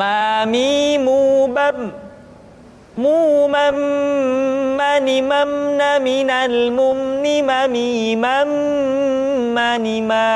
มามีมูบัมมูมัมมานิมัมนามินัลมุมนิมามีมัมมานิมา